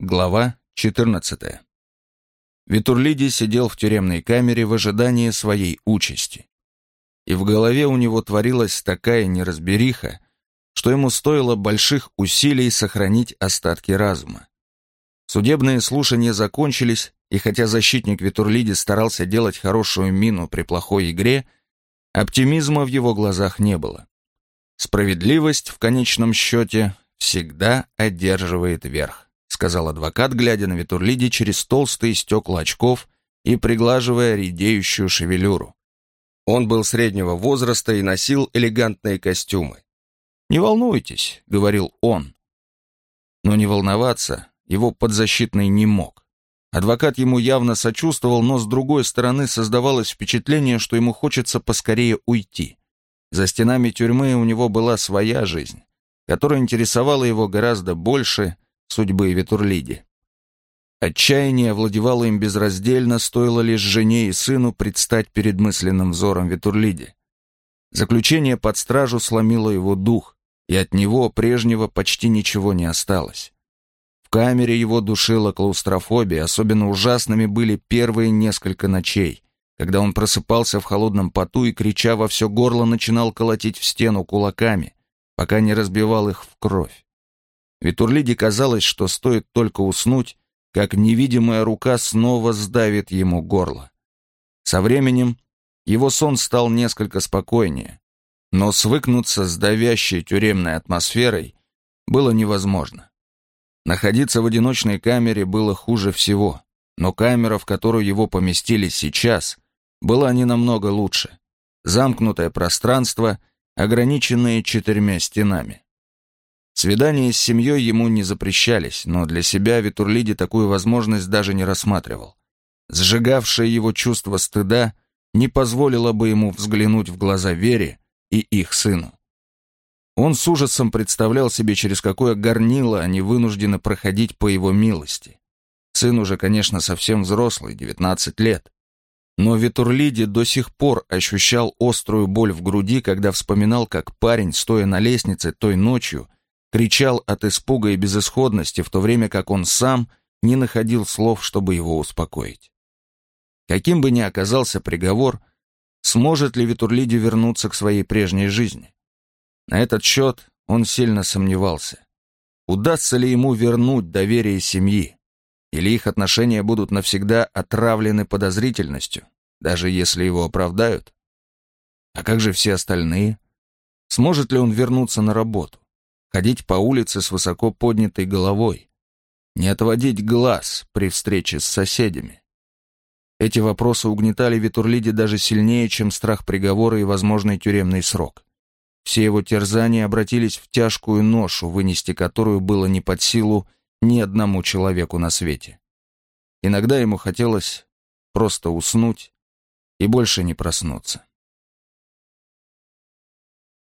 Глава 14. Витурлиди сидел в тюремной камере в ожидании своей участи. И в голове у него творилась такая неразбериха, что ему стоило больших усилий сохранить остатки разума. Судебные слушания закончились, и хотя защитник Витурлиди старался делать хорошую мину при плохой игре, оптимизма в его глазах не было. Справедливость в конечном счете всегда одерживает верх сказал адвокат, глядя на Витурлиди через толстые стекла очков и приглаживая редеющую шевелюру. Он был среднего возраста и носил элегантные костюмы. «Не волнуйтесь», — говорил он. Но не волноваться его подзащитный не мог. Адвокат ему явно сочувствовал, но с другой стороны создавалось впечатление, что ему хочется поскорее уйти. За стенами тюрьмы у него была своя жизнь, которая интересовала его гораздо больше, судьбы Витурлиди. Отчаяние овладевало им безраздельно, стоило лишь жене и сыну предстать перед мысленным взором Витурлиди. Заключение под стражу сломило его дух, и от него прежнего почти ничего не осталось. В камере его душила клаустрофобия, особенно ужасными были первые несколько ночей, когда он просыпался в холодном поту и, крича во все горло, начинал колотить в стену кулаками, пока не разбивал их в кровь. Витурлиде казалось, что стоит только уснуть, как невидимая рука снова сдавит ему горло. Со временем его сон стал несколько спокойнее, но свыкнуться с давящей тюремной атмосферой было невозможно. Находиться в одиночной камере было хуже всего, но камера, в которую его поместили сейчас, была не намного лучше. Замкнутое пространство, ограниченное четырьмя стенами. Свидания с семьей ему не запрещались, но для себя Витурлиди такую возможность даже не рассматривал. Сжигавшее его чувство стыда не позволило бы ему взглянуть в глаза Вере и их сыну. Он с ужасом представлял себе, через какое горнило они вынуждены проходить по его милости. Сын уже, конечно, совсем взрослый, 19 лет. Но Витурлиди до сих пор ощущал острую боль в груди, когда вспоминал, как парень, стоя на лестнице той ночью, кричал от испуга и безысходности, в то время как он сам не находил слов, чтобы его успокоить. Каким бы ни оказался приговор, сможет ли Витурлиди вернуться к своей прежней жизни? На этот счет он сильно сомневался. Удастся ли ему вернуть доверие семьи? Или их отношения будут навсегда отравлены подозрительностью, даже если его оправдают? А как же все остальные? Сможет ли он вернуться на работу? Ходить по улице с высоко поднятой головой, не отводить глаз при встрече с соседями. Эти вопросы угнетали Витурлиде даже сильнее, чем страх приговора и возможный тюремный срок. Все его терзания обратились в тяжкую ношу, вынести которую было не под силу ни одному человеку на свете. Иногда ему хотелось просто уснуть и больше не проснуться.